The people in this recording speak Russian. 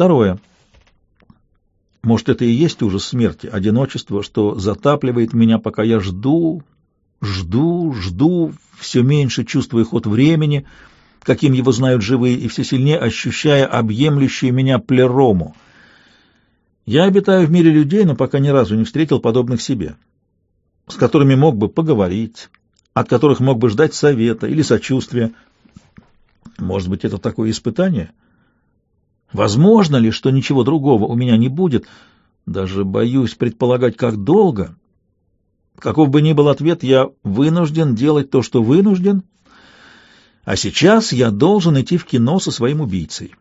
Второе. Может, это и есть ужас смерти, одиночество, что затапливает меня, пока я жду, жду, жду, все меньше чувствуя ход времени, каким его знают живые, и все сильнее ощущая объемлющую меня плерому. Я обитаю в мире людей, но пока ни разу не встретил подобных себе, с которыми мог бы поговорить, от которых мог бы ждать совета или сочувствия. Может быть, это такое испытание? Возможно ли, что ничего другого у меня не будет? Даже боюсь предполагать, как долго. Каков бы ни был ответ, я вынужден делать то, что вынужден, а сейчас я должен идти в кино со своим убийцей.